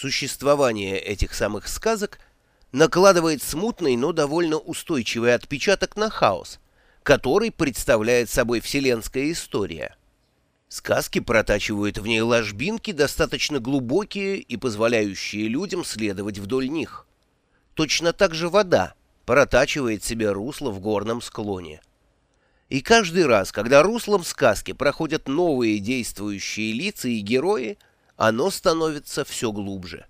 Существование этих самых сказок накладывает смутный, но довольно устойчивый отпечаток на хаос, который представляет собой вселенская история. Сказки протачивают в ней ложбинки, достаточно глубокие и позволяющие людям следовать вдоль них. Точно так же вода протачивает себе русло в горном склоне. И каждый раз, когда руслом сказки проходят новые действующие лица и герои, оно становится все глубже.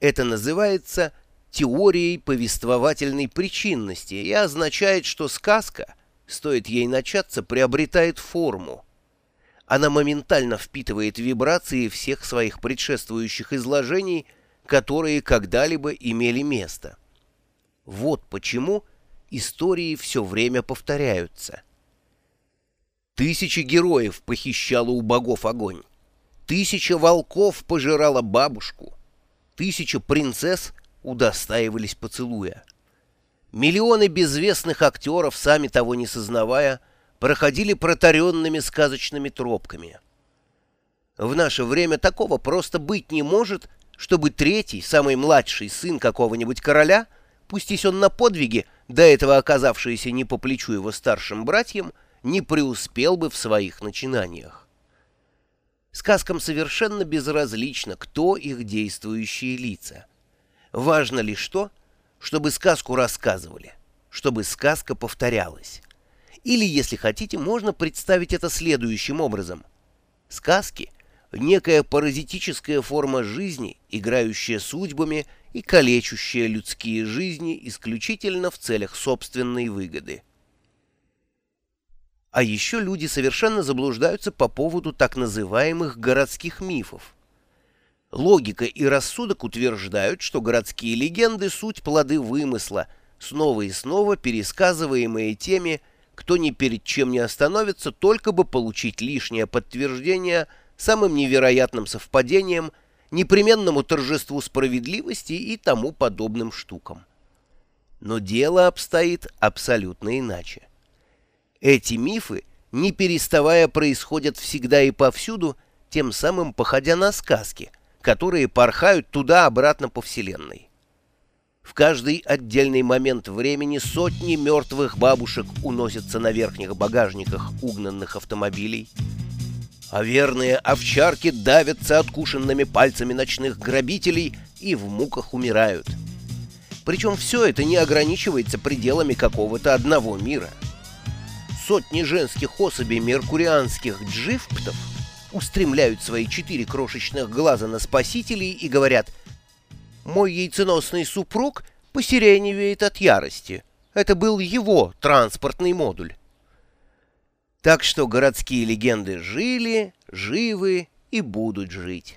Это называется теорией повествовательной причинности и означает, что сказка, стоит ей начаться, приобретает форму. Она моментально впитывает вибрации всех своих предшествующих изложений, которые когда-либо имели место. Вот почему истории все время повторяются. Тысячи героев похищала у богов огонь. Тысяча волков пожирала бабушку. Тысяча принцесс удостаивались поцелуя. Миллионы безвестных актеров, сами того не сознавая, проходили протаренными сказочными тропками. В наше время такого просто быть не может, чтобы третий, самый младший сын какого-нибудь короля, пустись он на подвиги, до этого оказавшийся не по плечу его старшим братьям, не преуспел бы в своих начинаниях. Сказкам совершенно безразлично, кто их действующие лица. Важно лишь то, чтобы сказку рассказывали, чтобы сказка повторялась. Или, если хотите, можно представить это следующим образом. Сказки — некая паразитическая форма жизни, играющая судьбами и калечущая людские жизни исключительно в целях собственной выгоды. А еще люди совершенно заблуждаются по поводу так называемых городских мифов. Логика и рассудок утверждают, что городские легенды — суть плоды вымысла, снова и снова пересказываемые теми, кто ни перед чем не остановится, только бы получить лишнее подтверждение самым невероятным совпадением, непременному торжеству справедливости и тому подобным штукам. Но дело обстоит абсолютно иначе. Эти мифы, не переставая, происходят всегда и повсюду, тем самым походя на сказки, которые порхают туда-обратно по Вселенной. В каждый отдельный момент времени сотни мертвых бабушек уносятся на верхних багажниках угнанных автомобилей, а верные овчарки давятся откушенными пальцами ночных грабителей и в муках умирают. Причем все это не ограничивается пределами какого-то одного мира. Сотни женских особей меркурианских джифптов устремляют свои четыре крошечных глаза на спасителей и говорят мой яйценосный супруг посиреневеет от ярости. Это был его транспортный модуль. Так что городские легенды жили, живы и будут жить.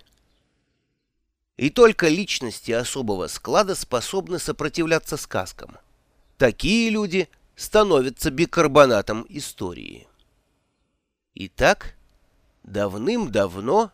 И только личности особого склада способны сопротивляться сказкам. Такие люди становятся бикарбонатом истории. Итак, давным-давно